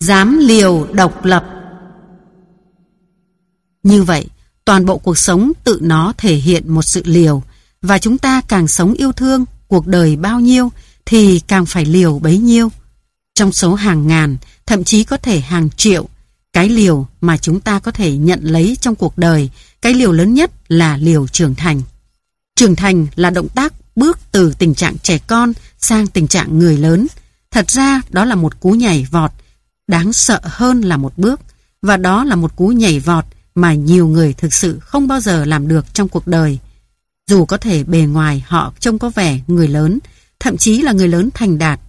Dám liều độc lập Như vậy, toàn bộ cuộc sống tự nó thể hiện một sự liều và chúng ta càng sống yêu thương cuộc đời bao nhiêu thì càng phải liều bấy nhiêu. Trong số hàng ngàn, thậm chí có thể hàng triệu, cái liều mà chúng ta có thể nhận lấy trong cuộc đời, cái liều lớn nhất là liều trưởng thành. Trưởng thành là động tác bước từ tình trạng trẻ con sang tình trạng người lớn. Thật ra đó là một cú nhảy vọt, đáng sợ hơn là một bước, và đó là một cú nhảy vọt mà nhiều người thực sự không bao giờ làm được trong cuộc đời. Dù có thể bề ngoài họ trông có vẻ người lớn, thậm chí là người lớn thành đạt.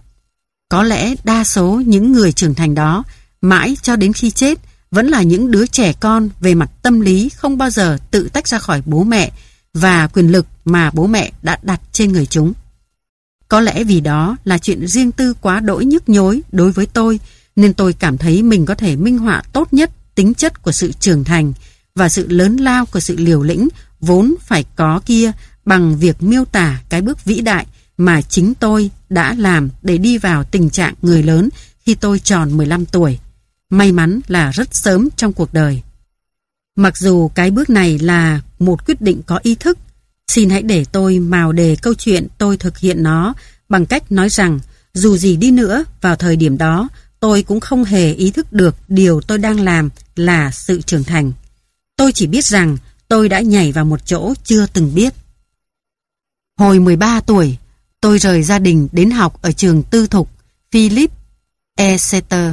Có lẽ đa số những người trưởng thành đó mãi cho đến khi chết vẫn là những đứa trẻ con về mặt tâm lý không bao giờ tự tách ra khỏi bố mẹ và quyền lực mà bố mẹ đã đặt trên người chúng. Có lẽ vì đó là chuyện riêng tư quá đỗi nhức nhối đối với tôi nên tôi cảm thấy mình có thể minh họa tốt nhất tính chất của sự trưởng thành và sự lớn lao của sự liều lĩnh vốn phải có kia bằng việc miêu tả cái bước vĩ đại mà chính tôi đã làm để đi vào tình trạng người lớn khi tôi tròn 15 tuổi. May mắn là rất sớm trong cuộc đời. Mặc dù cái bước này là một quyết định có ý thức, xin hãy để tôi mào đề câu chuyện tôi thực hiện nó bằng cách nói rằng dù gì đi nữa vào thời điểm đó tôi cũng không hề ý thức được điều tôi đang làm là sự trưởng thành. Tôi chỉ biết rằng tôi đã nhảy vào một chỗ chưa từng biết. Hồi 13 tuổi, tôi rời gia đình đến học ở trường tư thục Philip Exeter,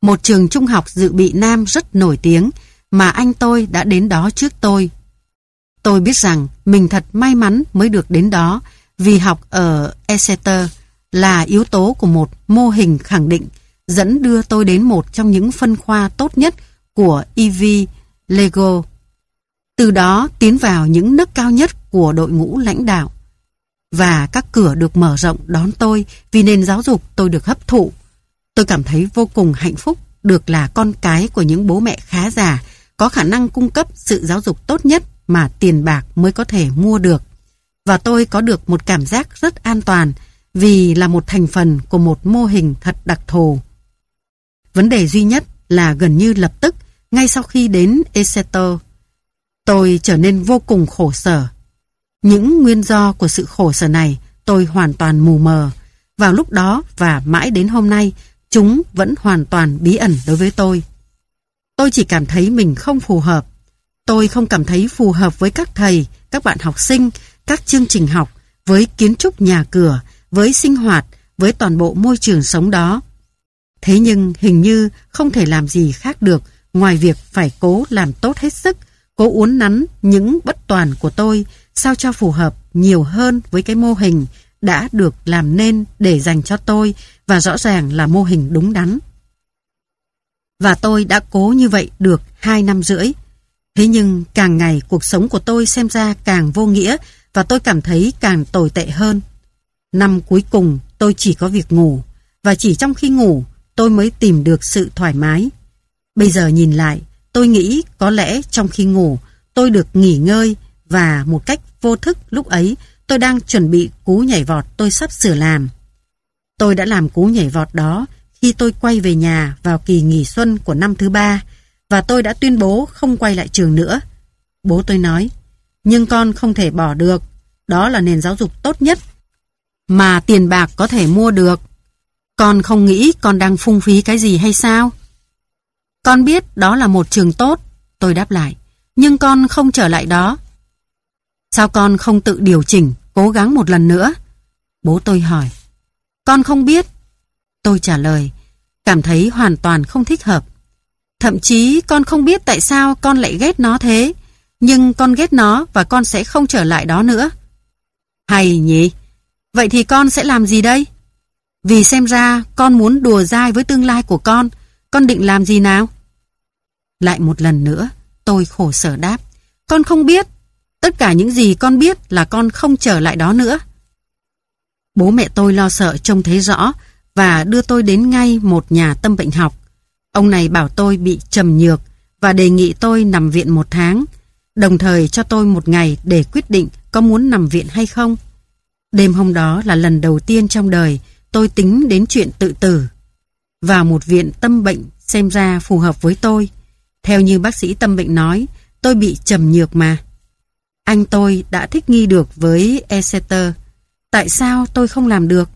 một trường trung học dự bị nam rất nổi tiếng mà anh tôi đã đến đó trước tôi. Tôi biết rằng mình thật may mắn mới được đến đó vì học ở Exeter là yếu tố của một mô hình khẳng định dẫn đưa tôi đến một trong những phân khoa tốt nhất của EV Lego. Từ đó tiến vào những nấc cao nhất của đội ngũ lãnh đạo. Và các cửa được mở rộng đón tôi vì nền giáo dục tôi được hấp thụ. Tôi cảm thấy vô cùng hạnh phúc được là con cái của những bố mẹ khá già, có khả năng cung cấp sự giáo dục tốt nhất mà tiền bạc mới có thể mua được. Và tôi có được một cảm giác rất an toàn vì là một thành phần của một mô hình thật đặc thù. Vấn đề duy nhất là gần như lập tức, ngay sau khi đến Exeter, tôi trở nên vô cùng khổ sở. Những nguyên do của sự khổ sở này tôi hoàn toàn mù mờ. Vào lúc đó và mãi đến hôm nay, chúng vẫn hoàn toàn bí ẩn đối với tôi. Tôi chỉ cảm thấy mình không phù hợp. Tôi không cảm thấy phù hợp với các thầy, các bạn học sinh, các chương trình học, với kiến trúc nhà cửa, với sinh hoạt, với toàn bộ môi trường sống đó. Thế nhưng hình như không thể làm gì khác được ngoài việc phải cố làm tốt hết sức, cố uốn nắn những bất toàn của tôi sao cho phù hợp nhiều hơn với cái mô hình đã được làm nên để dành cho tôi và rõ ràng là mô hình đúng đắn. Và tôi đã cố như vậy được hai năm rưỡi. Thế nhưng càng ngày cuộc sống của tôi xem ra càng vô nghĩa và tôi cảm thấy càng tồi tệ hơn. Năm cuối cùng tôi chỉ có việc ngủ và chỉ trong khi ngủ tôi mới tìm được sự thoải mái. Bây giờ nhìn lại, tôi nghĩ có lẽ trong khi ngủ tôi được nghỉ ngơi và một cách vô thức lúc ấy tôi đang chuẩn bị cú nhảy vọt tôi sắp sửa làm. Tôi đã làm cú nhảy vọt đó khi tôi quay về nhà vào kỳ nghỉ xuân của năm thứ ba và tôi đã tuyên bố không quay lại trường nữa. Bố tôi nói, nhưng con không thể bỏ được, đó là nền giáo dục tốt nhất mà tiền bạc có thể mua được. Con không nghĩ con đang phung phí cái gì hay sao? Con biết đó là một trường tốt, tôi đáp lại, nhưng con không trở lại đó. Sao con không tự điều chỉnh, cố gắng một lần nữa? Bố tôi hỏi. Con không biết. Tôi trả lời, cảm thấy hoàn toàn không thích hợp. Thậm chí con không biết tại sao con lại ghét nó thế, nhưng con ghét nó và con sẽ không trở lại đó nữa. Hay nhỉ? Vậy thì con sẽ làm gì đây? Vì xem ra con muốn đùa dai với tương lai của con, con định làm gì nào? Lại một lần nữa, tôi khổ sở đáp. Con không biết. Tất cả những gì con biết là con không trở lại đó nữa. Bố mẹ tôi lo sợ trông thấy rõ và đưa tôi đến ngay một nhà tâm bệnh học. Ông này bảo tôi bị trầm nhược và đề nghị tôi nằm viện một tháng, đồng thời cho tôi một ngày để quyết định có muốn nằm viện hay không. Đêm hôm đó là lần đầu tiên trong đời tôi tính đến chuyện tự tử. vào một viện tâm bệnh xem ra phù hợp với tôi. Theo như bác sĩ tâm bệnh nói, tôi bị trầm nhược mà. Anh tôi đã thích nghi được với Exeter. Tại sao tôi không làm được?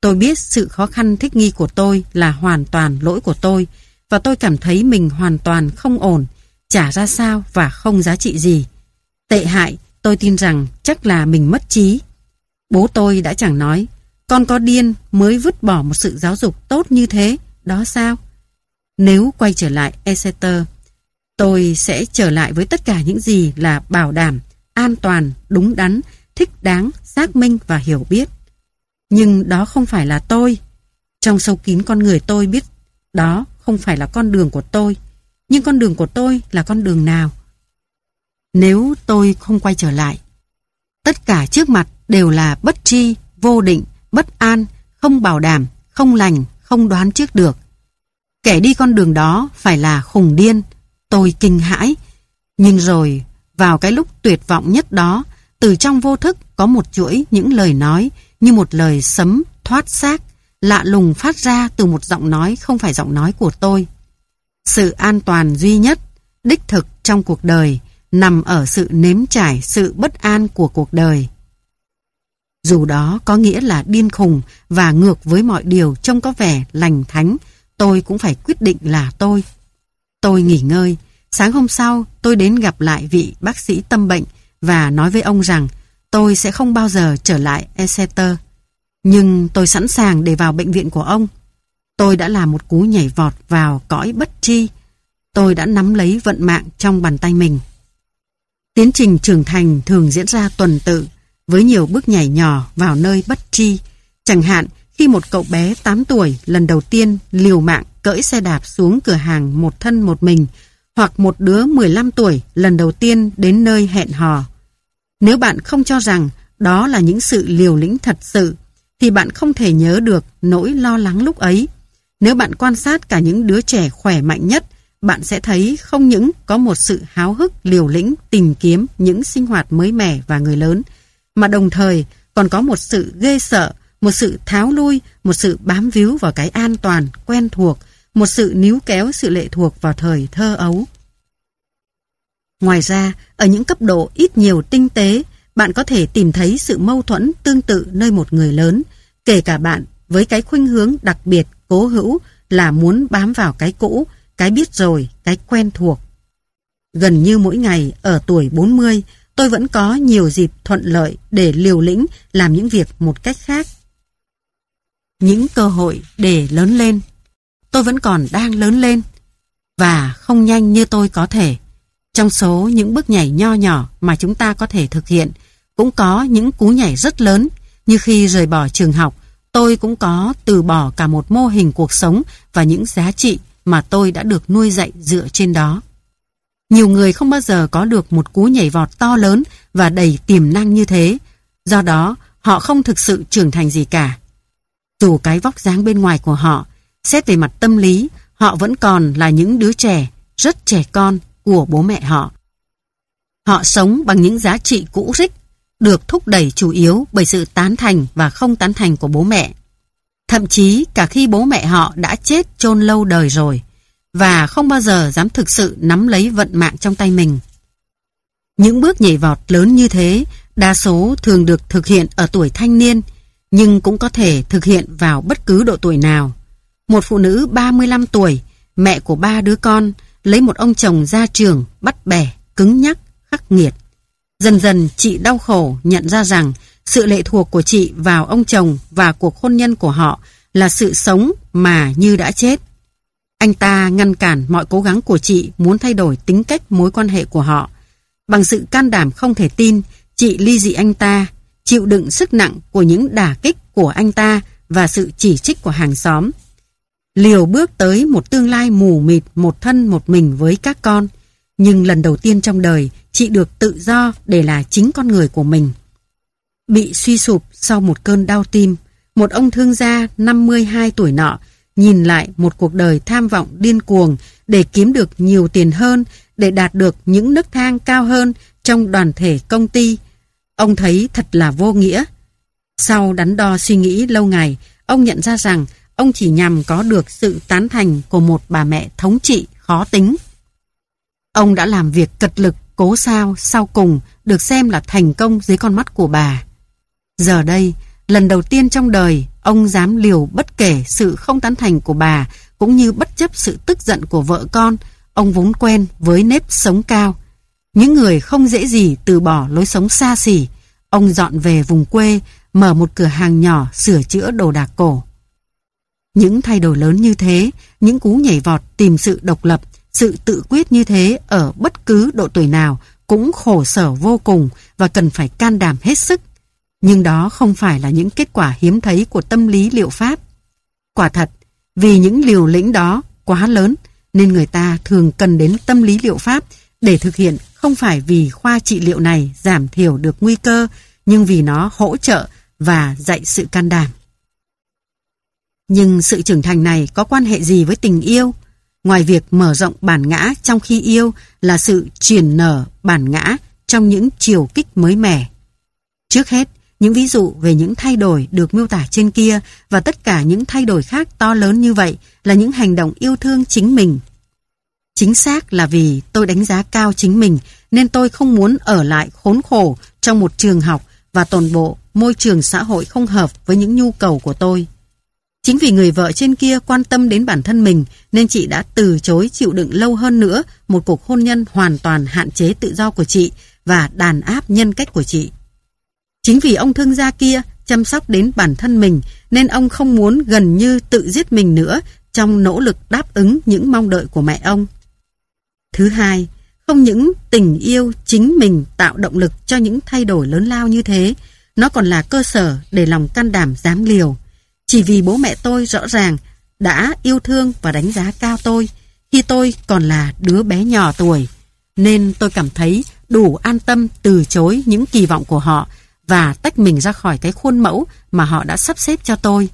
Tôi biết sự khó khăn thích nghi của tôi là hoàn toàn lỗi của tôi và tôi cảm thấy mình hoàn toàn không ổn, chả ra sao và không giá trị gì. Tệ hại, tôi tin rằng chắc là mình mất trí. Bố tôi đã chẳng nói, con có điên mới vứt bỏ một sự giáo dục tốt như thế, đó sao? Nếu quay trở lại Exeter, tôi sẽ trở lại với tất cả những gì là bảo đảm, an toàn, đúng đắn, thích đáng, xác minh và hiểu biết. Nhưng đó không phải là tôi. Trong sâu kín con người tôi biết đó không phải là con đường của tôi. Nhưng con đường của tôi là con đường nào? Nếu tôi không quay trở lại, tất cả trước mặt đều là bất tri, vô định, bất an, không bảo đảm, không lành, không đoán trước được. Kẻ đi con đường đó phải là khùng điên. Tôi kinh hãi. Nhưng rồi, vào cái lúc tuyệt vọng nhất đó, từ trong vô thức có một chuỗi những lời nói như một lời sấm thoát xác, lạ lùng phát ra từ một giọng nói không phải giọng nói của tôi. Sự an toàn duy nhất, đích thực trong cuộc đời, nằm ở sự nếm trải sự bất an của cuộc đời. Dù đó có nghĩa là điên khùng và ngược với mọi điều trông có vẻ lành thánh, tôi cũng phải quyết định là tôi. Tôi nghỉ ngơi. Sáng hôm sau, tôi đến gặp lại vị bác sĩ tâm bệnh và nói với ông rằng tôi sẽ không bao giờ trở lại Exeter. Nhưng tôi sẵn sàng để vào bệnh viện của ông. Tôi đã làm một cú nhảy vọt vào cõi bất tri. Tôi đã nắm lấy vận mạng trong bàn tay mình. Tiến trình trưởng thành thường diễn ra tuần tự với nhiều bước nhảy nhỏ vào nơi bất tri. Chẳng hạn khi một cậu bé 8 tuổi lần đầu tiên liều mạng cỡi xe đạp xuống cửa hàng một thân một mình hoặc một đứa 15 tuổi lần đầu tiên đến nơi hẹn hò. Nếu bạn không cho rằng đó là những sự liều lĩnh thật sự, thì bạn không thể nhớ được nỗi lo lắng lúc ấy. Nếu bạn quan sát cả những đứa trẻ khỏe mạnh nhất, bạn sẽ thấy không những có một sự háo hức liều lĩnh tìm kiếm những sinh hoạt mới mẻ và người lớn, mà đồng thời còn có một sự ghê sợ, một sự tháo lui, một sự bám víu vào cái an toàn, quen thuộc, một sự níu kéo sự lệ thuộc vào thời thơ ấu. Ngoài ra, ở những cấp độ ít nhiều tinh tế, bạn có thể tìm thấy sự mâu thuẫn tương tự nơi một người lớn, kể cả bạn với cái khuynh hướng đặc biệt cố hữu là muốn bám vào cái cũ, cái biết rồi, cái quen thuộc. Gần như mỗi ngày ở tuổi 40, tôi vẫn có nhiều dịp thuận lợi để liều lĩnh làm những việc một cách khác. Những cơ hội để lớn lên. Tôi vẫn còn đang lớn lên và không nhanh như tôi có thể. Trong số những bước nhảy nho nhỏ mà chúng ta có thể thực hiện, cũng có những cú nhảy rất lớn, như khi rời bỏ trường học, tôi cũng có từ bỏ cả một mô hình cuộc sống và những giá trị mà tôi đã được nuôi dạy dựa trên đó. Nhiều người không bao giờ có được một cú nhảy vọt to lớn và đầy tiềm năng như thế, do đó họ không thực sự trưởng thành gì cả. Dù cái vóc dáng bên ngoài của họ, xét về mặt tâm lý, họ vẫn còn là những đứa trẻ, rất trẻ con của bố mẹ họ. Họ sống bằng những giá trị cũ rích, được thúc đẩy chủ yếu bởi sự tán thành và không tán thành của bố mẹ. Thậm chí cả khi bố mẹ họ đã chết chôn lâu đời rồi và không bao giờ dám thực sự nắm lấy vận mạng trong tay mình. Những bước nhảy vọt lớn như thế đa số thường được thực hiện ở tuổi thanh niên nhưng cũng có thể thực hiện vào bất cứ độ tuổi nào. Một phụ nữ 35 tuổi, mẹ của ba đứa con, lấy một ông chồng ra trường, bắt bẻ, cứng nhắc, khắc nghiệt. Dần dần chị đau khổ nhận ra rằng sự lệ thuộc của chị vào ông chồng và cuộc hôn nhân của họ là sự sống mà như đã chết. Anh ta ngăn cản mọi cố gắng của chị muốn thay đổi tính cách mối quan hệ của họ. Bằng sự can đảm không thể tin, chị ly dị anh ta, chịu đựng sức nặng của những đả kích của anh ta và sự chỉ trích của hàng xóm liều bước tới một tương lai mù mịt một thân một mình với các con. Nhưng lần đầu tiên trong đời, chị được tự do để là chính con người của mình. Bị suy sụp sau một cơn đau tim, một ông thương gia 52 tuổi nọ nhìn lại một cuộc đời tham vọng điên cuồng để kiếm được nhiều tiền hơn, để đạt được những nấc thang cao hơn trong đoàn thể công ty. Ông thấy thật là vô nghĩa. Sau đắn đo suy nghĩ lâu ngày, ông nhận ra rằng ông chỉ nhằm có được sự tán thành của một bà mẹ thống trị khó tính. Ông đã làm việc cật lực cố sao sau cùng được xem là thành công dưới con mắt của bà. Giờ đây, lần đầu tiên trong đời, ông dám liều bất kể sự không tán thành của bà cũng như bất chấp sự tức giận của vợ con, ông vốn quen với nếp sống cao. Những người không dễ gì từ bỏ lối sống xa xỉ, ông dọn về vùng quê, mở một cửa hàng nhỏ sửa chữa đồ đạc cổ. Những thay đổi lớn như thế, những cú nhảy vọt tìm sự độc lập, sự tự quyết như thế ở bất cứ độ tuổi nào cũng khổ sở vô cùng và cần phải can đảm hết sức. Nhưng đó không phải là những kết quả hiếm thấy của tâm lý liệu pháp. Quả thật, vì những liều lĩnh đó quá lớn nên người ta thường cần đến tâm lý liệu pháp để thực hiện không phải vì khoa trị liệu này giảm thiểu được nguy cơ nhưng vì nó hỗ trợ và dạy sự can đảm. Nhưng sự trưởng thành này có quan hệ gì với tình yêu? Ngoài việc mở rộng bản ngã trong khi yêu là sự truyền nở bản ngã trong những chiều kích mới mẻ. Trước hết, những ví dụ về những thay đổi được miêu tả trên kia và tất cả những thay đổi khác to lớn như vậy là những hành động yêu thương chính mình. Chính xác là vì tôi đánh giá cao chính mình, nên tôi không muốn ở lại khốn khổ trong một trường học và toàn bộ môi trường xã hội không hợp với những nhu cầu của tôi. Chính vì người vợ trên kia quan tâm đến bản thân mình, nên chị đã từ chối chịu đựng lâu hơn nữa một cuộc hôn nhân hoàn toàn hạn chế tự do của chị và đàn áp nhân cách của chị. Chính vì ông thương gia kia chăm sóc đến bản thân mình nên ông không muốn gần như tự giết mình nữa trong nỗ lực đáp ứng những mong đợi của mẹ ông. Thứ hai, không những tình yêu chính mình tạo động lực cho những thay đổi lớn lao như thế, nó còn là cơ sở để lòng can đảm dám liều. Chỉ vì bố mẹ tôi rõ ràng đã yêu thương và đánh giá cao tôi khi tôi còn là đứa bé nhỏ tuổi, nên tôi cảm thấy đủ an tâm từ chối những kỳ vọng của họ và tách mình ra khỏi cái khuôn mẫu mà họ đã sắp xếp cho tôi.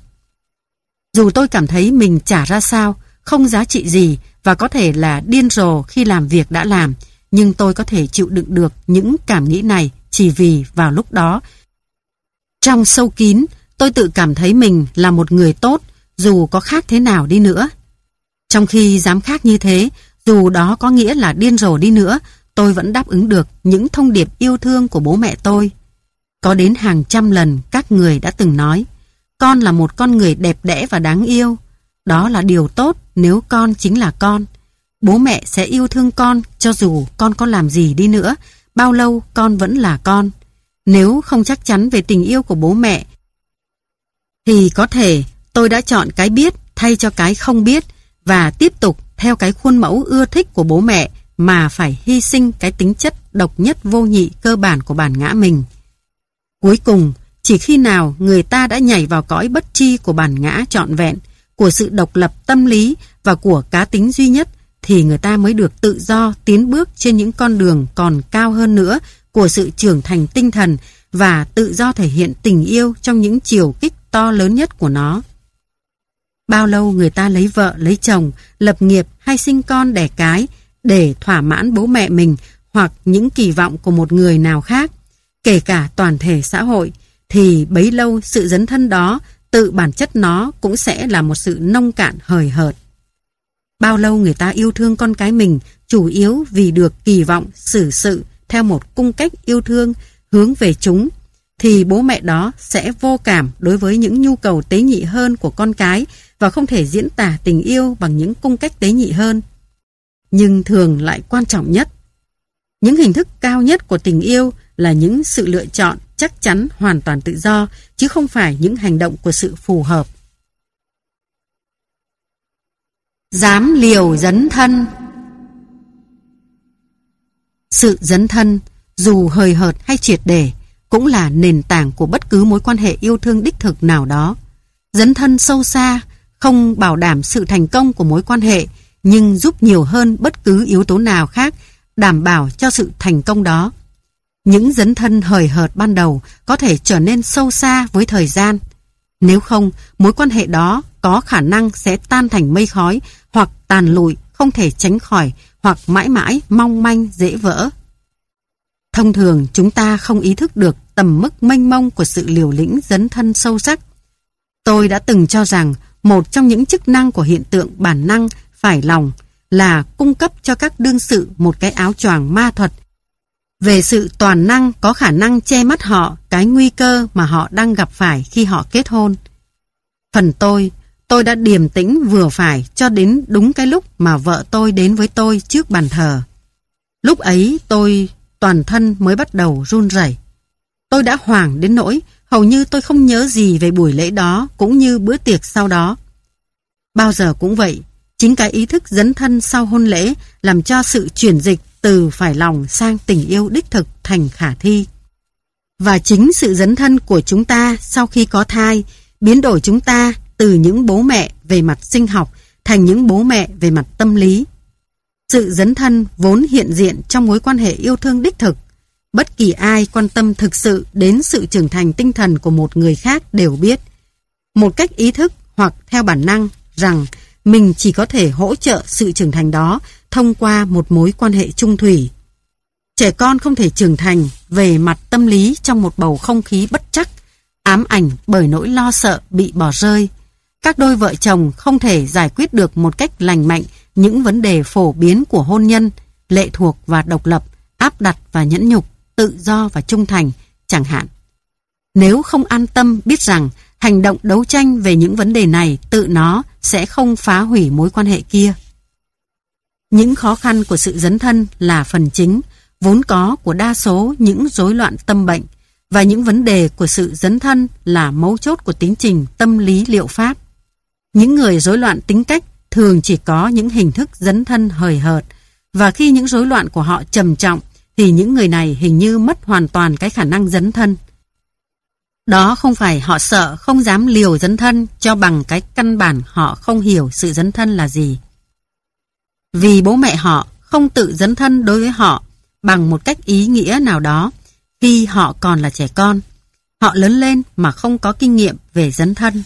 Dù tôi cảm thấy mình trả ra sao, không giá trị gì và có thể là điên rồ khi làm việc đã làm, nhưng tôi có thể chịu đựng được những cảm nghĩ này chỉ vì vào lúc đó. Trong sâu kín, tôi tự cảm thấy mình là một người tốt, dù có khác thế nào đi nữa. Trong khi dám khác như thế, dù đó có nghĩa là điên rồ đi nữa, tôi vẫn đáp ứng được những thông điệp yêu thương của bố mẹ tôi. Có đến hàng trăm lần các người đã từng nói, con là một con người đẹp đẽ và đáng yêu. Đó là điều tốt nếu con chính là con. Bố mẹ sẽ yêu thương con cho dù con có làm gì đi nữa, bao lâu con vẫn là con. Nếu không chắc chắn về tình yêu của bố mẹ, thì có thể tôi đã chọn cái biết thay cho cái không biết và tiếp tục theo cái khuôn mẫu ưa thích của bố mẹ mà phải hy sinh cái tính chất độc nhất vô nhị cơ bản của bản ngã mình. Cuối cùng, chỉ khi nào người ta đã nhảy vào cõi bất tri của bản ngã trọn vẹn, của sự độc lập tâm lý và của cá tính duy nhất, thì người ta mới được tự do tiến bước trên những con đường còn cao hơn nữa của sự trưởng thành tinh thần và tự do thể hiện tình yêu trong những chiều kích to lớn nhất của nó. Bao lâu người ta lấy vợ, lấy chồng, lập nghiệp hay sinh con đẻ cái để thỏa mãn bố mẹ mình hoặc những kỳ vọng của một người nào khác, kể cả toàn thể xã hội, thì bấy lâu sự dấn thân đó tự bản chất nó cũng sẽ là một sự nông cạn hời hợt. Bao lâu người ta yêu thương con cái mình chủ yếu vì được kỳ vọng xử sự theo một cung cách yêu thương hướng về chúng thì bố mẹ đó sẽ vô cảm đối với những nhu cầu tế nhị hơn của con cái và không thể diễn tả tình yêu bằng những cung cách tế nhị hơn. Nhưng thường lại quan trọng nhất. Những hình thức cao nhất của tình yêu là những sự lựa chọn chắc chắn hoàn toàn tự do, chứ không phải những hành động của sự phù hợp. Dám liều dấn thân Sự dấn thân, dù hời hợt hay triệt để, cũng là nền tảng của bất cứ mối quan hệ yêu thương đích thực nào đó. Dấn thân sâu xa, không bảo đảm sự thành công của mối quan hệ, nhưng giúp nhiều hơn bất cứ yếu tố nào khác đảm bảo cho sự thành công đó. Những dấn thân hời hợt ban đầu có thể trở nên sâu xa với thời gian. Nếu không, mối quan hệ đó có khả năng sẽ tan thành mây khói hoặc tàn lụi, không thể tránh khỏi hoặc mãi mãi mong manh dễ vỡ. Thông thường chúng ta không ý thức được tầm mức mênh mông của sự liều lĩnh dấn thân sâu sắc. Tôi đã từng cho rằng một trong những chức năng của hiện tượng bản năng phải lòng là cung cấp cho các đương sự một cái áo choàng ma thuật về sự toàn năng có khả năng che mắt họ cái nguy cơ mà họ đang gặp phải khi họ kết hôn. Phần tôi, tôi đã điềm tĩnh vừa phải cho đến đúng cái lúc mà vợ tôi đến với tôi trước bàn thờ. Lúc ấy tôi toàn thân mới bắt đầu run rẩy. Tôi đã hoảng đến nỗi hầu như tôi không nhớ gì về buổi lễ đó cũng như bữa tiệc sau đó. Bao giờ cũng vậy, chính cái ý thức dấn thân sau hôn lễ làm cho sự chuyển dịch từ phải lòng sang tình yêu đích thực thành khả thi. Và chính sự dấn thân của chúng ta sau khi có thai, biến đổi chúng ta từ những bố mẹ về mặt sinh học thành những bố mẹ về mặt tâm lý. Sự dấn thân vốn hiện diện trong mối quan hệ yêu thương đích thực. Bất kỳ ai quan tâm thực sự đến sự trưởng thành tinh thần của một người khác đều biết. Một cách ý thức hoặc theo bản năng rằng mình chỉ có thể hỗ trợ sự trưởng thành đó thông qua một mối quan hệ trung thủy. Trẻ con không thể trưởng thành về mặt tâm lý trong một bầu không khí bất chắc, ám ảnh bởi nỗi lo sợ bị bỏ rơi. Các đôi vợ chồng không thể giải quyết được một cách lành mạnh những vấn đề phổ biến của hôn nhân, lệ thuộc và độc lập, áp đặt và nhẫn nhục, tự do và trung thành, chẳng hạn. Nếu không an tâm biết rằng hành động đấu tranh về những vấn đề này tự nó sẽ không phá hủy mối quan hệ kia. Những khó khăn của sự dấn thân là phần chính, vốn có của đa số những rối loạn tâm bệnh và những vấn đề của sự dấn thân là mấu chốt của tiến trình tâm lý liệu pháp. Những người rối loạn tính cách thường chỉ có những hình thức dấn thân hời hợt và khi những rối loạn của họ trầm trọng thì những người này hình như mất hoàn toàn cái khả năng dấn thân. Đó không phải họ sợ không dám liều dấn thân cho bằng cái căn bản họ không hiểu sự dấn thân là gì. Vì bố mẹ họ không tự dấn thân đối với họ bằng một cách ý nghĩa nào đó khi họ còn là trẻ con. Họ lớn lên mà không có kinh nghiệm về dấn thân.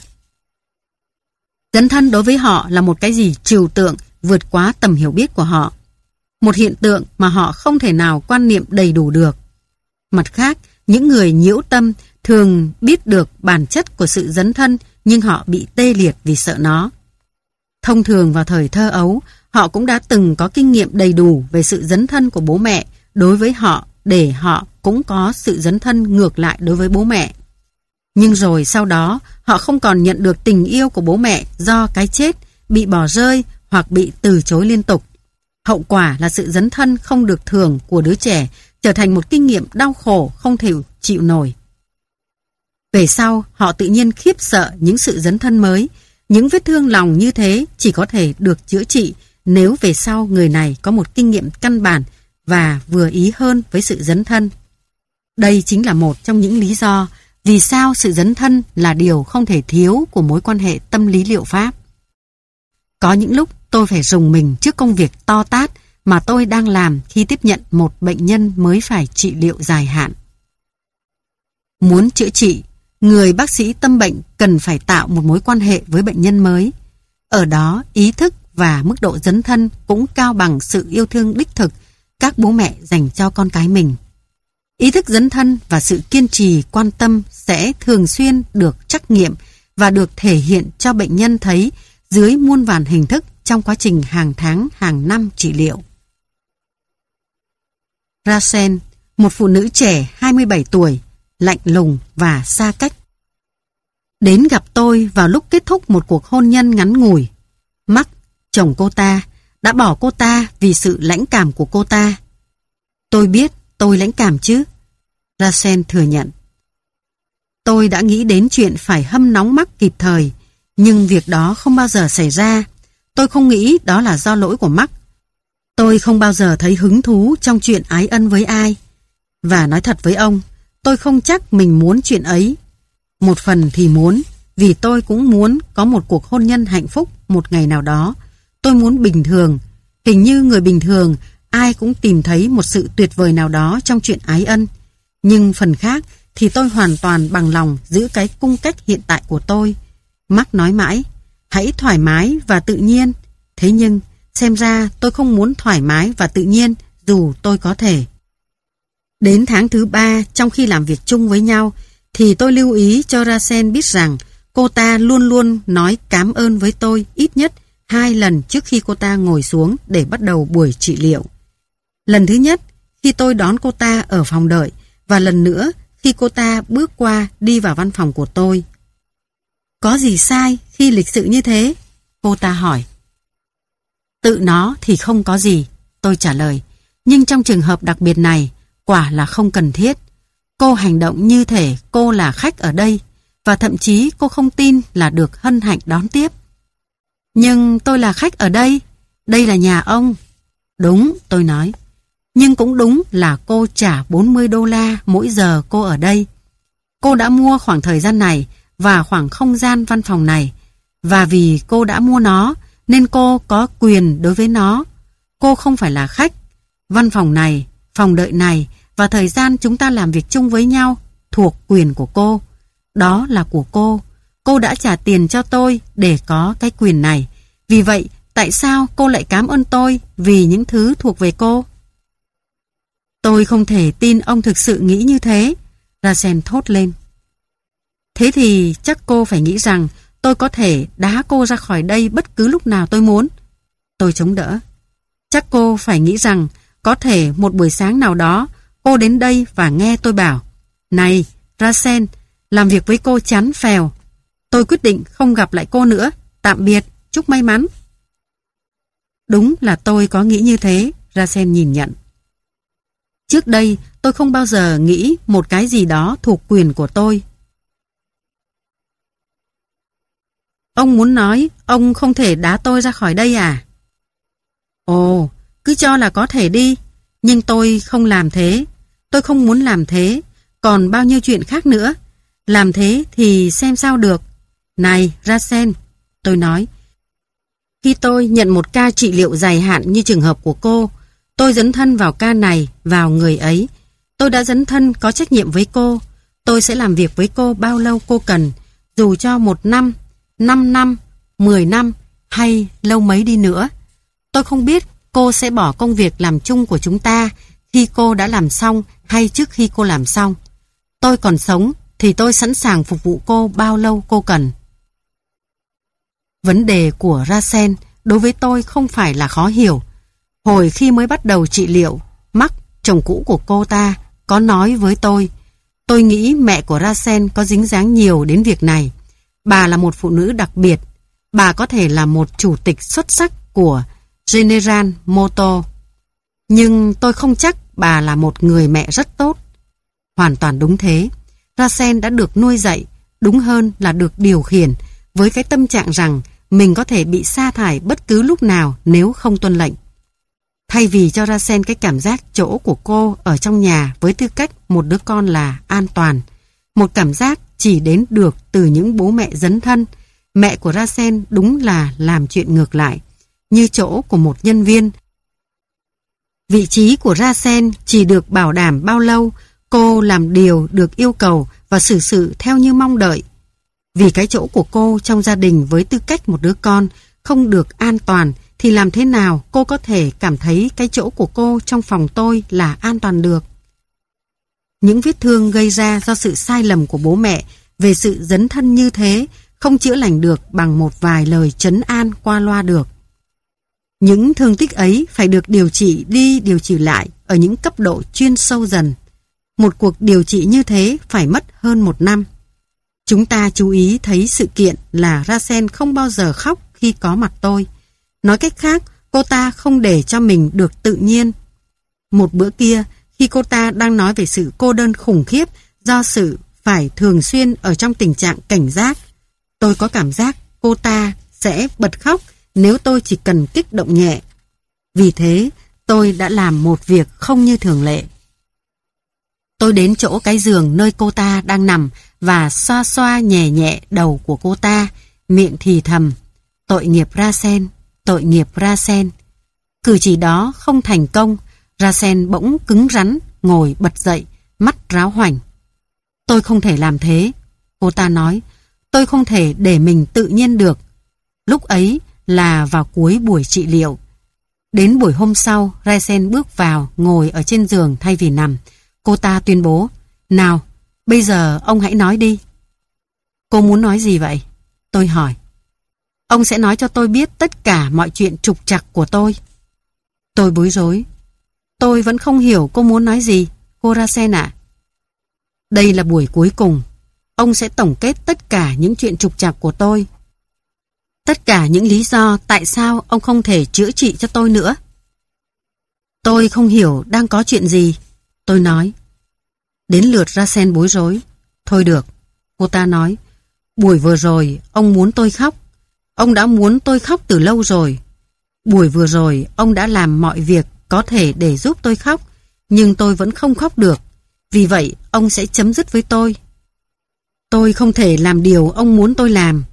Dấn thân đối với họ là một cái gì trừu tượng vượt quá tầm hiểu biết của họ. Một hiện tượng mà họ không thể nào quan niệm đầy đủ được. Mặt khác, những người nhiễu tâm thường biết được bản chất của sự dấn thân nhưng họ bị tê liệt vì sợ nó. Thông thường vào thời thơ ấu, họ cũng đã từng có kinh nghiệm đầy đủ về sự dấn thân của bố mẹ đối với họ để họ cũng có sự dấn thân ngược lại đối với bố mẹ. Nhưng rồi sau đó, họ không còn nhận được tình yêu của bố mẹ do cái chết, bị bỏ rơi hoặc bị từ chối liên tục. Hậu quả là sự dấn thân không được thường của đứa trẻ trở thành một kinh nghiệm đau khổ không thể chịu nổi. Về sau, họ tự nhiên khiếp sợ những sự dấn thân mới. Những vết thương lòng như thế chỉ có thể được chữa trị nếu về sau người này có một kinh nghiệm căn bản và vừa ý hơn với sự dấn thân. Đây chính là một trong những lý do vì sao sự dấn thân là điều không thể thiếu của mối quan hệ tâm lý liệu pháp. Có những lúc tôi phải dùng mình trước công việc to tát mà tôi đang làm khi tiếp nhận một bệnh nhân mới phải trị liệu dài hạn. Muốn chữa trị, người bác sĩ tâm bệnh cần phải tạo một mối quan hệ với bệnh nhân mới. Ở đó, ý thức và mức độ dấn thân cũng cao bằng sự yêu thương đích thực các bố mẹ dành cho con cái mình. Ý thức dấn thân và sự kiên trì quan tâm sẽ thường xuyên được trắc nghiệm và được thể hiện cho bệnh nhân thấy dưới muôn vàn hình thức trong quá trình hàng tháng, hàng năm trị liệu. Rasen, một phụ nữ trẻ 27 tuổi, lạnh lùng và xa cách. Đến gặp tôi vào lúc kết thúc một cuộc hôn nhân ngắn ngủi. Mắc, chồng cô ta, đã bỏ cô ta vì sự lãnh cảm của cô ta. Tôi biết tôi lãnh cảm chứ. Rasen thừa nhận. Tôi đã nghĩ đến chuyện phải hâm nóng mắc kịp thời, nhưng việc đó không bao giờ xảy ra. Tôi không nghĩ đó là do lỗi của mắc. Tôi không bao giờ thấy hứng thú trong chuyện ái ân với ai. Và nói thật với ông, tôi không chắc mình muốn chuyện ấy. Một phần thì muốn, vì tôi cũng muốn có một cuộc hôn nhân hạnh phúc một ngày nào đó. Tôi muốn bình thường. Hình như người bình thường, ai cũng tìm thấy một sự tuyệt vời nào đó trong chuyện ái ân. Nhưng phần khác thì tôi hoàn toàn bằng lòng giữ cái cung cách hiện tại của tôi. Mắc nói mãi, hãy thoải mái và tự nhiên. Thế nhưng, xem ra tôi không muốn thoải mái và tự nhiên dù tôi có thể. Đến tháng thứ ba, trong khi làm việc chung với nhau, thì tôi lưu ý cho Rasen biết rằng Cô ta luôn luôn nói cảm ơn với tôi ít nhất hai lần trước khi cô ta ngồi xuống để bắt đầu buổi trị liệu. Lần thứ nhất, khi tôi đón cô ta ở phòng đợi và lần nữa khi cô ta bước qua đi vào văn phòng của tôi. Có gì sai khi lịch sự như thế? Cô ta hỏi. Tự nó thì không có gì, tôi trả lời. Nhưng trong trường hợp đặc biệt này, quả là không cần thiết. Cô hành động như thể cô là khách ở đây và thậm chí cô không tin là được hân hạnh đón tiếp. Nhưng tôi là khách ở đây, đây là nhà ông. Đúng, tôi nói. Nhưng cũng đúng là cô trả 40 đô la mỗi giờ cô ở đây. Cô đã mua khoảng thời gian này và khoảng không gian văn phòng này. Và vì cô đã mua nó nên cô có quyền đối với nó. Cô không phải là khách. Văn phòng này, phòng đợi này và thời gian chúng ta làm việc chung với nhau thuộc quyền của cô. Đó là của cô. Cô đã trả tiền cho tôi để có cái quyền này. Vì vậy, tại sao cô lại cảm ơn tôi vì những thứ thuộc về cô? Tôi không thể tin ông thực sự nghĩ như thế. Rasen thốt lên. Thế thì chắc cô phải nghĩ rằng tôi có thể đá cô ra khỏi đây bất cứ lúc nào tôi muốn. Tôi chống đỡ. Chắc cô phải nghĩ rằng có thể một buổi sáng nào đó cô đến đây và nghe tôi bảo Này, Rasen, làm việc với cô chán phèo. Tôi quyết định không gặp lại cô nữa. Tạm biệt, chúc may mắn. Đúng là tôi có nghĩ như thế, Rasen nhìn nhận. Trước đây, tôi không bao giờ nghĩ một cái gì đó thuộc quyền của tôi. Ông muốn nói, ông không thể đá tôi ra khỏi đây à? Ồ, cứ cho là có thể đi, nhưng tôi không làm thế. Tôi không muốn làm thế, còn bao nhiêu chuyện khác nữa. Làm thế thì xem sao được. Này, Rasen, tôi nói. Khi tôi nhận một ca trị liệu dài hạn như trường hợp của cô, tôi dấn thân vào ca này, vào người ấy. Tôi đã dấn thân có trách nhiệm với cô. Tôi sẽ làm việc với cô bao lâu cô cần, dù cho một năm, năm năm, mười năm hay lâu mấy đi nữa. Tôi không biết cô sẽ bỏ công việc làm chung của chúng ta khi cô đã làm xong hay trước khi cô làm xong. Tôi còn sống thì tôi sẵn sàng phục vụ cô bao lâu cô cần. Vấn đề của Rasen đối với tôi không phải là khó hiểu. Hồi khi mới bắt đầu trị liệu, Mark, chồng cũ của cô ta, có nói với tôi. Tôi nghĩ mẹ của Rasen có dính dáng nhiều đến việc này. Bà là một phụ nữ đặc biệt. Bà có thể là một chủ tịch xuất sắc của General motor Nhưng tôi không chắc bà là một người mẹ rất tốt. Hoàn toàn đúng thế. Rasen đã được nuôi dạy, đúng hơn là được điều khiển, với cái tâm trạng rằng mình có thể bị sa thải bất cứ lúc nào nếu không tuân lệnh. Thay vì cho Ra Sen cái cảm giác chỗ của cô ở trong nhà với tư cách một đứa con là an toàn, một cảm giác chỉ đến được từ những bố mẹ dấn thân, mẹ của Ra Sen đúng là làm chuyện ngược lại, như chỗ của một nhân viên. Vị trí của Ra Sen chỉ được bảo đảm bao lâu cô làm điều được yêu cầu và xử sự theo như mong đợi. Vì cái chỗ của cô trong gia đình với tư cách một đứa con không được an toàn, thì làm thế nào cô có thể cảm thấy cái chỗ của cô trong phòng tôi là an toàn được? Những vết thương gây ra do sự sai lầm của bố mẹ về sự dấn thân như thế không chữa lành được bằng một vài lời chấn an qua loa được. Những thương tích ấy phải được điều trị đi điều trị lại ở những cấp độ chuyên sâu dần. Một cuộc điều trị như thế phải mất hơn một năm. Chúng ta chú ý thấy sự kiện là Rasen không bao giờ khóc khi có mặt tôi. Nói cách khác, cô ta không để cho mình được tự nhiên. Một bữa kia, khi cô ta đang nói về sự cô đơn khủng khiếp do sự phải thường xuyên ở trong tình trạng cảnh giác, tôi có cảm giác cô ta sẽ bật khóc nếu tôi chỉ cần kích động nhẹ. Vì thế, tôi đã làm một việc không như thường lệ. Tôi đến chỗ cái giường nơi cô ta đang nằm và xoa xoa nhẹ nhẹ đầu của cô ta, miệng thì thầm. Tội nghiệp ra sen, tội nghiệp ra sen. Cử chỉ đó không thành công, ra sen bỗng cứng rắn, ngồi bật dậy, mắt ráo hoảnh. Tôi không thể làm thế, cô ta nói. Tôi không thể để mình tự nhiên được. Lúc ấy là vào cuối buổi trị liệu. Đến buổi hôm sau, Raisen bước vào, ngồi ở trên giường thay vì nằm. Cô ta tuyên bố, nào, bây giờ ông hãy nói đi. Cô muốn nói gì vậy? Tôi hỏi. Ông sẽ nói cho tôi biết tất cả mọi chuyện trục trặc của tôi. Tôi bối rối. Tôi vẫn không hiểu cô muốn nói gì, cô Rasen ạ. Đây là buổi cuối cùng. Ông sẽ tổng kết tất cả những chuyện trục trặc của tôi. Tất cả những lý do tại sao ông không thể chữa trị cho tôi nữa. Tôi không hiểu đang có chuyện gì. Tôi nói. Đến lượt Ra Sen bối rối. Thôi được. Cô ta nói. Buổi vừa rồi, ông muốn tôi khóc. Ông đã muốn tôi khóc từ lâu rồi. Buổi vừa rồi, ông đã làm mọi việc có thể để giúp tôi khóc, nhưng tôi vẫn không khóc được. Vì vậy, ông sẽ chấm dứt với tôi. Tôi không thể làm điều ông muốn tôi làm.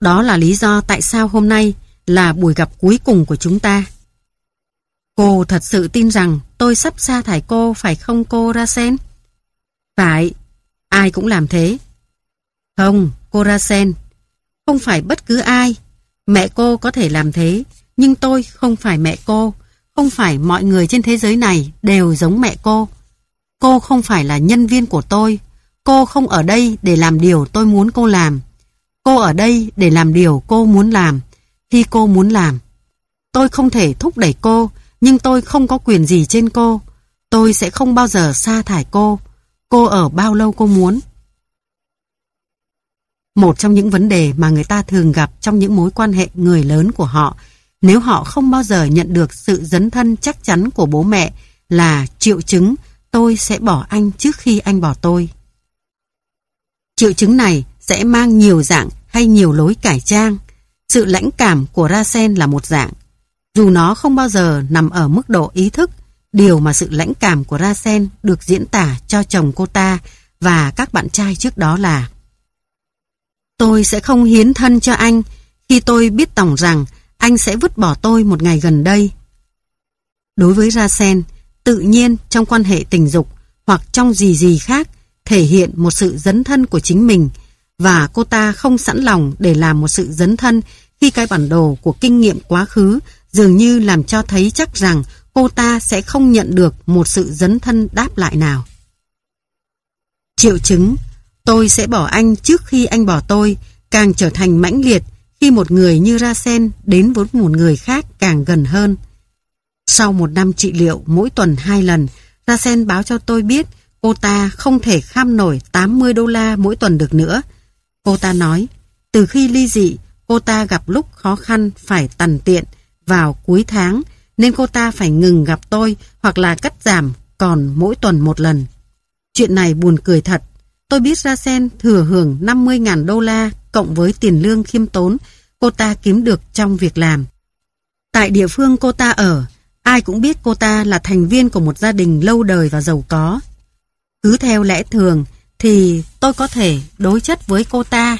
Đó là lý do tại sao hôm nay là buổi gặp cuối cùng của chúng ta. Cô thật sự tin rằng tôi sắp sa thải cô phải không cô Rasen? Phải, ai cũng làm thế. Không, cô Rasen, không phải bất cứ ai. Mẹ cô có thể làm thế, nhưng tôi không phải mẹ cô. Không phải mọi người trên thế giới này đều giống mẹ cô. Cô không phải là nhân viên của tôi. Cô không ở đây để làm điều tôi muốn cô làm. Cô ở đây để làm điều cô muốn làm, khi cô muốn làm. Tôi không thể thúc đẩy cô, nhưng tôi không có quyền gì trên cô. Tôi sẽ không bao giờ sa thải cô. Cô ở bao lâu cô muốn. Một trong những vấn đề mà người ta thường gặp trong những mối quan hệ người lớn của họ, nếu họ không bao giờ nhận được sự dấn thân chắc chắn của bố mẹ là triệu chứng tôi sẽ bỏ anh trước khi anh bỏ tôi. Triệu chứng này sẽ mang nhiều dạng hay nhiều lối cải trang. Sự lãnh cảm của Rasen là một dạng. Dù nó không bao giờ nằm ở mức độ ý thức, điều mà sự lãnh cảm của Rasen được diễn tả cho chồng cô ta và các bạn trai trước đó là Tôi sẽ không hiến thân cho anh khi tôi biết tổng rằng anh sẽ vứt bỏ tôi một ngày gần đây. Đối với Rasen, tự nhiên trong quan hệ tình dục hoặc trong gì gì khác thể hiện một sự dấn thân của chính mình và cô ta không sẵn lòng để làm một sự dấn thân khi cái bản đồ của kinh nghiệm quá khứ dường như làm cho thấy chắc rằng cô ta sẽ không nhận được một sự dấn thân đáp lại nào. Triệu chứng, tôi sẽ bỏ anh trước khi anh bỏ tôi, càng trở thành mãnh liệt khi một người như Ra Sen đến với một người khác càng gần hơn. Sau một năm trị liệu mỗi tuần hai lần, Ra Sen báo cho tôi biết cô ta không thể kham nổi 80 đô la mỗi tuần được nữa. Cô ta nói, từ khi ly dị, cô ta gặp lúc khó khăn phải tằn tiện vào cuối tháng, nên cô ta phải ngừng gặp tôi hoặc là cắt giảm còn mỗi tuần một lần. Chuyện này buồn cười thật. Tôi biết ra sen thừa hưởng 50.000 đô la cộng với tiền lương khiêm tốn cô ta kiếm được trong việc làm. Tại địa phương cô ta ở, ai cũng biết cô ta là thành viên của một gia đình lâu đời và giàu có. Cứ theo lẽ thường thì tôi có thể đối chất với cô ta,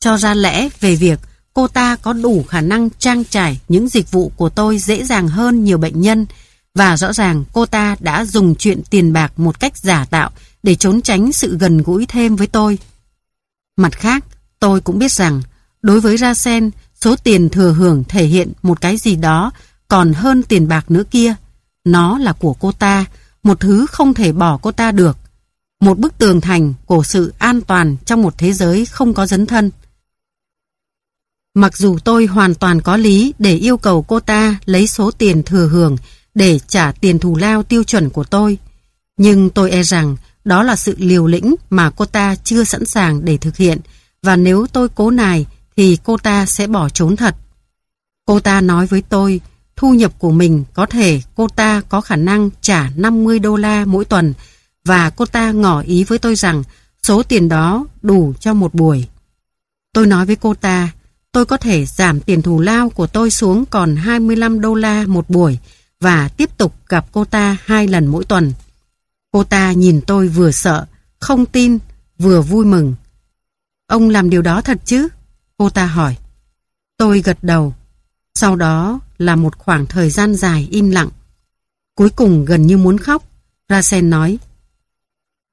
cho ra lẽ về việc cô ta có đủ khả năng trang trải những dịch vụ của tôi dễ dàng hơn nhiều bệnh nhân và rõ ràng cô ta đã dùng chuyện tiền bạc một cách giả tạo để trốn tránh sự gần gũi thêm với tôi. Mặt khác, tôi cũng biết rằng đối với ra sen số tiền thừa hưởng thể hiện một cái gì đó còn hơn tiền bạc nữa kia. Nó là của cô ta, một thứ không thể bỏ cô ta được. Một bức tường thành của sự an toàn trong một thế giới không có dấn thân. Mặc dù tôi hoàn toàn có lý để yêu cầu cô ta lấy số tiền thừa hưởng để trả tiền thù lao tiêu chuẩn của tôi, nhưng tôi e rằng đó là sự liều lĩnh mà cô ta chưa sẵn sàng để thực hiện và nếu tôi cố nài thì cô ta sẽ bỏ trốn thật. Cô ta nói với tôi thu nhập của mình có thể cô ta có khả năng trả 50 đô la mỗi tuần và cô ta ngỏ ý với tôi rằng số tiền đó đủ cho một buổi. Tôi nói với cô ta tôi có thể giảm tiền thù lao của tôi xuống còn 25 đô la một buổi và tiếp tục gặp cô ta hai lần mỗi tuần. Cô ta nhìn tôi vừa sợ, không tin, vừa vui mừng. Ông làm điều đó thật chứ? Cô ta hỏi. Tôi gật đầu. Sau đó là một khoảng thời gian dài im lặng. Cuối cùng gần như muốn khóc, Rasen nói.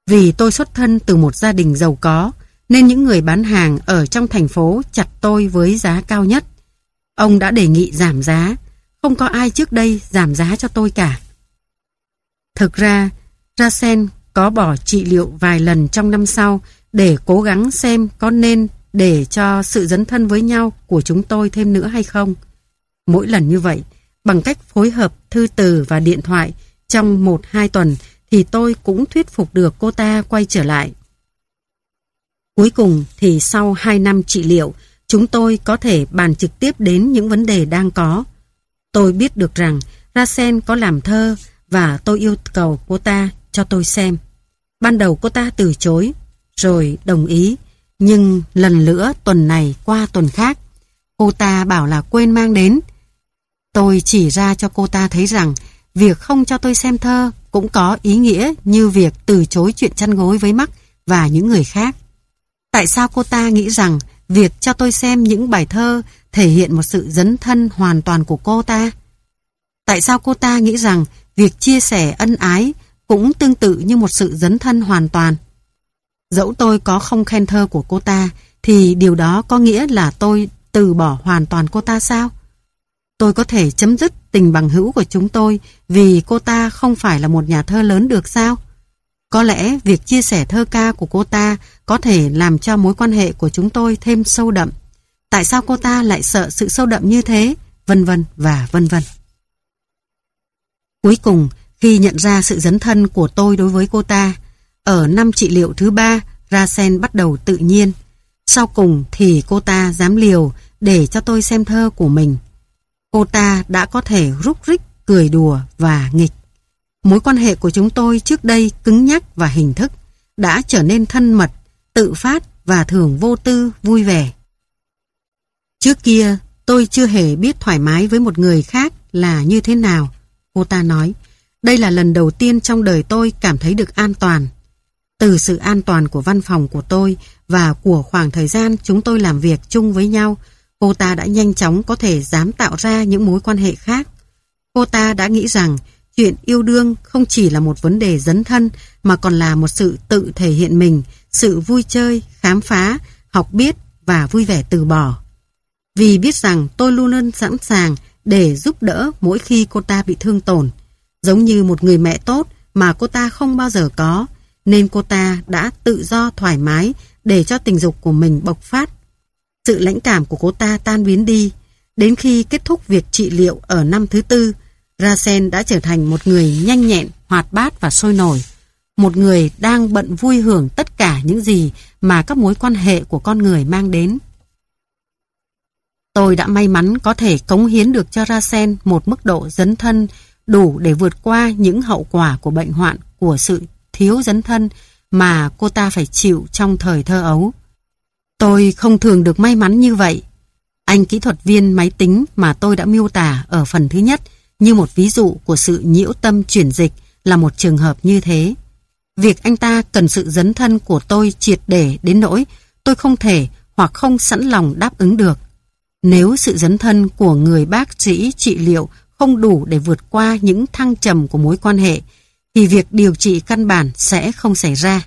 Vì tôi xuất thân từ một gia đình giàu có, nên những người bán hàng ở trong thành phố chặt tôi với giá cao nhất. Ông đã đề nghị giảm giá, không có ai trước đây giảm giá cho tôi cả. Thực ra, Rasen có bỏ trị liệu vài lần trong năm sau để cố gắng xem có nên để cho sự dấn thân với nhau của chúng tôi thêm nữa hay không? Mỗi lần như vậy, bằng cách phối hợp thư từ và điện thoại trong một hai tuần thì tôi cũng thuyết phục được cô ta quay trở lại. Cuối cùng thì sau 2 năm trị liệu, chúng tôi có thể bàn trực tiếp đến những vấn đề đang có. Tôi biết được rằng Rasen có làm thơ và tôi yêu cầu cô ta cho tôi xem. Ban đầu cô ta từ chối, rồi đồng ý, nhưng lần nữa tuần này qua tuần khác, cô ta bảo là quên mang đến. Tôi chỉ ra cho cô ta thấy rằng việc không cho tôi xem thơ cũng có ý nghĩa như việc từ chối chuyện chăn gối với Mắc và những người khác. Tại sao cô ta nghĩ rằng việc cho tôi xem những bài thơ thể hiện một sự dấn thân hoàn toàn của cô ta? Tại sao cô ta nghĩ rằng việc chia sẻ ân ái cũng tương tự như một sự dấn thân hoàn toàn? Dẫu tôi có không khen thơ của cô ta, thì điều đó có nghĩa là tôi từ bỏ hoàn toàn cô ta sao? Tôi có thể chấm dứt tình bằng hữu của chúng tôi vì cô ta không phải là một nhà thơ lớn được sao? Có lẽ việc chia sẻ thơ ca của cô ta có thể làm cho mối quan hệ của chúng tôi thêm sâu đậm. Tại sao cô ta lại sợ sự sâu đậm như thế? Vân vân và vân vân. Cuối cùng, khi nhận ra sự dấn thân của tôi đối với cô ta, ở năm trị liệu thứ ba, Rasen bắt đầu tự nhiên. Sau cùng thì cô ta dám liều để cho tôi xem thơ của mình. Cô ta đã có thể rúc rích, cười đùa và nghịch. Mối quan hệ của chúng tôi trước đây cứng nhắc và hình thức đã trở nên thân mật, tự phát và thường vô tư, vui vẻ. Trước kia, tôi chưa hề biết thoải mái với một người khác là như thế nào. Cô ta nói, đây là lần đầu tiên trong đời tôi cảm thấy được an toàn. Từ sự an toàn của văn phòng của tôi và của khoảng thời gian chúng tôi làm việc chung với nhau, cô ta đã nhanh chóng có thể dám tạo ra những mối quan hệ khác. Cô ta đã nghĩ rằng chuyện yêu đương không chỉ là một vấn đề dấn thân mà còn là một sự tự thể hiện mình, sự vui chơi, khám phá, học biết và vui vẻ từ bỏ. Vì biết rằng tôi luôn luôn sẵn sàng để giúp đỡ mỗi khi cô ta bị thương tổn, giống như một người mẹ tốt mà cô ta không bao giờ có, nên cô ta đã tự do thoải mái để cho tình dục của mình bộc phát. Sự lãnh cảm của cô ta tan biến đi, đến khi kết thúc việc trị liệu ở năm thứ tư, Rasen đã trở thành một người nhanh nhẹn, hoạt bát và sôi nổi. Một người đang bận vui hưởng tất cả những gì mà các mối quan hệ của con người mang đến. Tôi đã may mắn có thể cống hiến được cho Rasen một mức độ dấn thân đủ để vượt qua những hậu quả của bệnh hoạn của sự thiếu dấn thân mà cô ta phải chịu trong thời thơ ấu. Tôi không thường được may mắn như vậy. Anh kỹ thuật viên máy tính mà tôi đã miêu tả ở phần thứ nhất như một ví dụ của sự nhiễu tâm chuyển dịch là một trường hợp như thế. Việc anh ta cần sự dấn thân của tôi triệt để đến nỗi tôi không thể hoặc không sẵn lòng đáp ứng được. Nếu sự dấn thân của người bác sĩ trị liệu không đủ để vượt qua những thăng trầm của mối quan hệ, thì việc điều trị căn bản sẽ không xảy ra.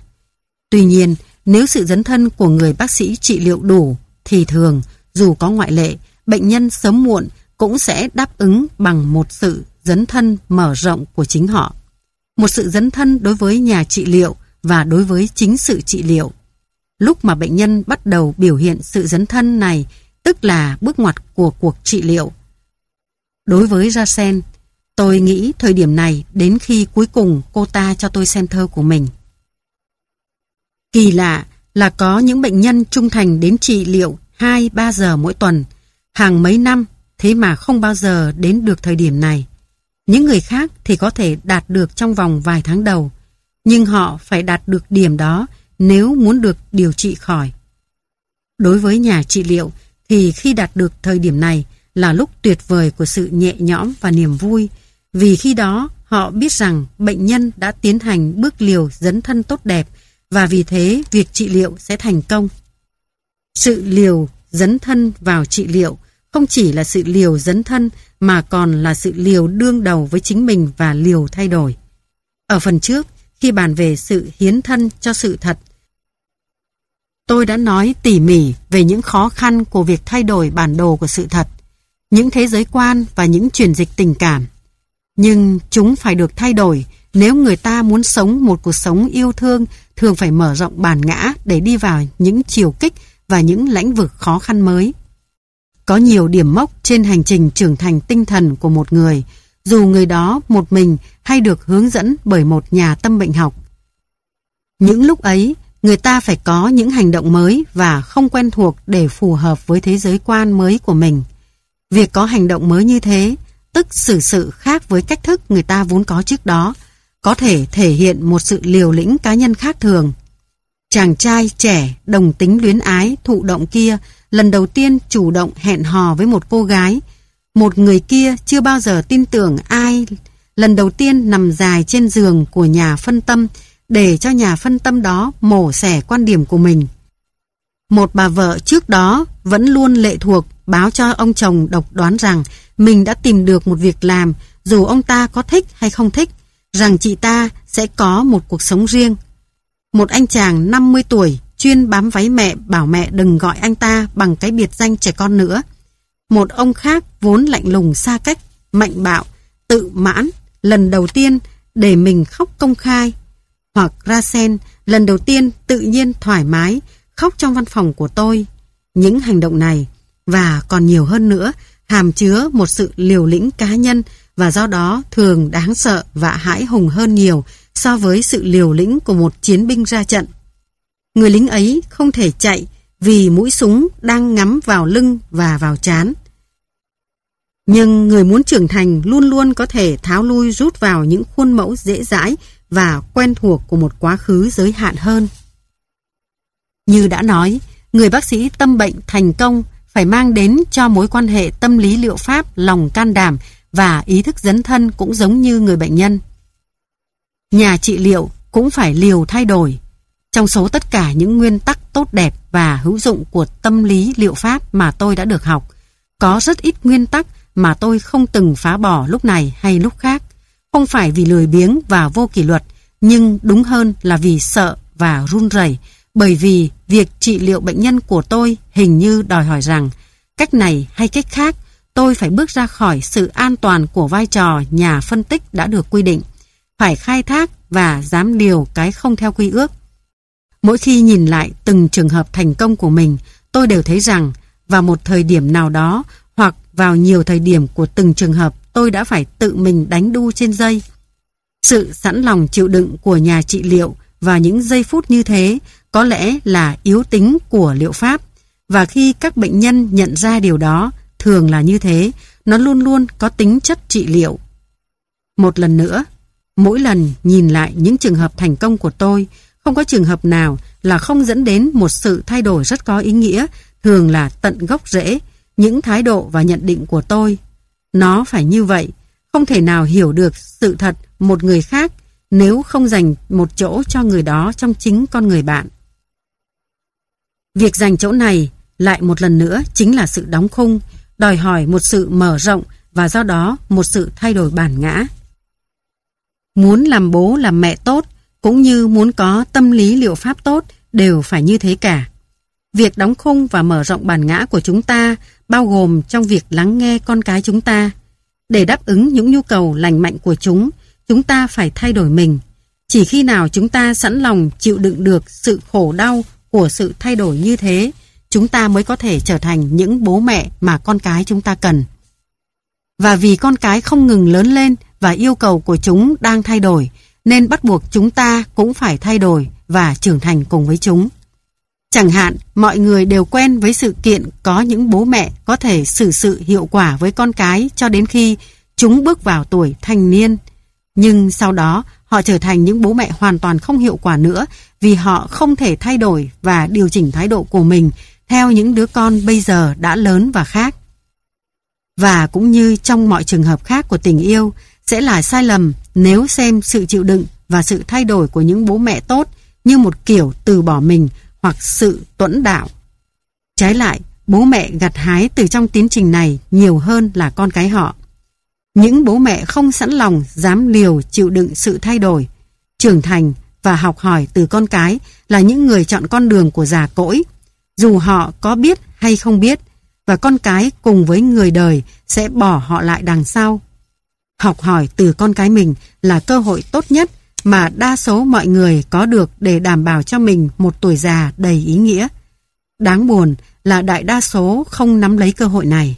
Tuy nhiên, nếu sự dấn thân của người bác sĩ trị liệu đủ, thì thường, dù có ngoại lệ, bệnh nhân sớm muộn cũng sẽ đáp ứng bằng một sự dấn thân mở rộng của chính họ. Một sự dấn thân đối với nhà trị liệu và đối với chính sự trị liệu. Lúc mà bệnh nhân bắt đầu biểu hiện sự dấn thân này, tức là bước ngoặt của cuộc trị liệu. Đối với Rasen, tôi nghĩ thời điểm này đến khi cuối cùng cô ta cho tôi xem thơ của mình. Kỳ lạ là có những bệnh nhân trung thành đến trị liệu 2-3 giờ mỗi tuần, hàng mấy năm thế mà không bao giờ đến được thời điểm này. Những người khác thì có thể đạt được trong vòng vài tháng đầu, nhưng họ phải đạt được điểm đó nếu muốn được điều trị khỏi. Đối với nhà trị liệu thì khi đạt được thời điểm này là lúc tuyệt vời của sự nhẹ nhõm và niềm vui, vì khi đó họ biết rằng bệnh nhân đã tiến hành bước liều dấn thân tốt đẹp và vì thế việc trị liệu sẽ thành công. Sự liều dấn thân vào trị liệu không chỉ là sự liều dấn thân mà còn là sự liều đương đầu với chính mình và liều thay đổi. Ở phần trước, khi bàn về sự hiến thân cho sự thật, tôi đã nói tỉ mỉ về những khó khăn của việc thay đổi bản đồ của sự thật, những thế giới quan và những chuyển dịch tình cảm. Nhưng chúng phải được thay đổi nếu người ta muốn sống một cuộc sống yêu thương thường phải mở rộng bản ngã để đi vào những chiều kích và những lãnh vực khó khăn mới. Có nhiều điểm mốc trên hành trình trưởng thành tinh thần của một người, dù người đó một mình hay được hướng dẫn bởi một nhà tâm bệnh học. Những lúc ấy, người ta phải có những hành động mới và không quen thuộc để phù hợp với thế giới quan mới của mình. Việc có hành động mới như thế, tức xử sự khác với cách thức người ta vốn có trước đó, có thể thể hiện một sự liều lĩnh cá nhân khác thường. Chàng trai trẻ, đồng tính luyến ái, thụ động kia, lần đầu tiên chủ động hẹn hò với một cô gái. Một người kia chưa bao giờ tin tưởng ai, lần đầu tiên nằm dài trên giường của nhà phân tâm, để cho nhà phân tâm đó mổ xẻ quan điểm của mình. Một bà vợ trước đó vẫn luôn lệ thuộc báo cho ông chồng độc đoán rằng mình đã tìm được một việc làm dù ông ta có thích hay không thích, rằng chị ta sẽ có một cuộc sống riêng. Một anh chàng 50 tuổi chuyên bám váy mẹ bảo mẹ đừng gọi anh ta bằng cái biệt danh trẻ con nữa. Một ông khác vốn lạnh lùng xa cách, mạnh bạo, tự mãn, lần đầu tiên để mình khóc công khai. Hoặc ra sen, lần đầu tiên tự nhiên thoải mái, khóc trong văn phòng của tôi. Những hành động này, và còn nhiều hơn nữa, hàm chứa một sự liều lĩnh cá nhân và do đó thường đáng sợ và hãi hùng hơn nhiều so với sự liều lĩnh của một chiến binh ra trận. Người lính ấy không thể chạy vì mũi súng đang ngắm vào lưng và vào chán. Nhưng người muốn trưởng thành luôn luôn có thể tháo lui rút vào những khuôn mẫu dễ dãi và quen thuộc của một quá khứ giới hạn hơn. Như đã nói, người bác sĩ tâm bệnh thành công phải mang đến cho mối quan hệ tâm lý liệu pháp lòng can đảm và ý thức dấn thân cũng giống như người bệnh nhân. Nhà trị liệu cũng phải liều thay đổi. Trong số tất cả những nguyên tắc tốt đẹp và hữu dụng của tâm lý liệu pháp mà tôi đã được học, có rất ít nguyên tắc mà tôi không từng phá bỏ lúc này hay lúc khác. Không phải vì lười biếng và vô kỷ luật, nhưng đúng hơn là vì sợ và run rẩy bởi vì việc trị liệu bệnh nhân của tôi hình như đòi hỏi rằng cách này hay cách khác tôi phải bước ra khỏi sự an toàn của vai trò nhà phân tích đã được quy định, phải khai thác và dám điều cái không theo quy ước. Mỗi khi nhìn lại từng trường hợp thành công của mình, tôi đều thấy rằng vào một thời điểm nào đó hoặc vào nhiều thời điểm của từng trường hợp tôi đã phải tự mình đánh đu trên dây. Sự sẵn lòng chịu đựng của nhà trị liệu vào những giây phút như thế có lẽ là yếu tính của liệu pháp và khi các bệnh nhân nhận ra điều đó thường là như thế, nó luôn luôn có tính chất trị liệu. Một lần nữa, mỗi lần nhìn lại những trường hợp thành công của tôi, không có trường hợp nào là không dẫn đến một sự thay đổi rất có ý nghĩa, thường là tận gốc rễ, những thái độ và nhận định của tôi. Nó phải như vậy, không thể nào hiểu được sự thật một người khác nếu không dành một chỗ cho người đó trong chính con người bạn. Việc dành chỗ này lại một lần nữa chính là sự đóng khung, đòi hỏi một sự mở rộng và do đó một sự thay đổi bản ngã. Muốn làm bố làm mẹ tốt cũng như muốn có tâm lý liệu pháp tốt đều phải như thế cả. Việc đóng khung và mở rộng bản ngã của chúng ta bao gồm trong việc lắng nghe con cái chúng ta. Để đáp ứng những nhu cầu lành mạnh của chúng, chúng ta phải thay đổi mình. Chỉ khi nào chúng ta sẵn lòng chịu đựng được sự khổ đau của sự thay đổi như thế, chúng ta mới có thể trở thành những bố mẹ mà con cái chúng ta cần. Và vì con cái không ngừng lớn lên và yêu cầu của chúng đang thay đổi, nên bắt buộc chúng ta cũng phải thay đổi và trưởng thành cùng với chúng. Chẳng hạn, mọi người đều quen với sự kiện có những bố mẹ có thể xử sự hiệu quả với con cái cho đến khi chúng bước vào tuổi thanh niên. Nhưng sau đó, họ trở thành những bố mẹ hoàn toàn không hiệu quả nữa vì họ không thể thay đổi và điều chỉnh thái độ của mình theo những đứa con bây giờ đã lớn và khác. Và cũng như trong mọi trường hợp khác của tình yêu, sẽ là sai lầm nếu xem sự chịu đựng và sự thay đổi của những bố mẹ tốt như một kiểu từ bỏ mình hoặc sự tuẫn đạo. Trái lại, bố mẹ gặt hái từ trong tiến trình này nhiều hơn là con cái họ. Những bố mẹ không sẵn lòng dám liều chịu đựng sự thay đổi, trưởng thành và học hỏi từ con cái là những người chọn con đường của già cỗi dù họ có biết hay không biết, và con cái cùng với người đời sẽ bỏ họ lại đằng sau. Học hỏi từ con cái mình là cơ hội tốt nhất mà đa số mọi người có được để đảm bảo cho mình một tuổi già đầy ý nghĩa. Đáng buồn là đại đa số không nắm lấy cơ hội này.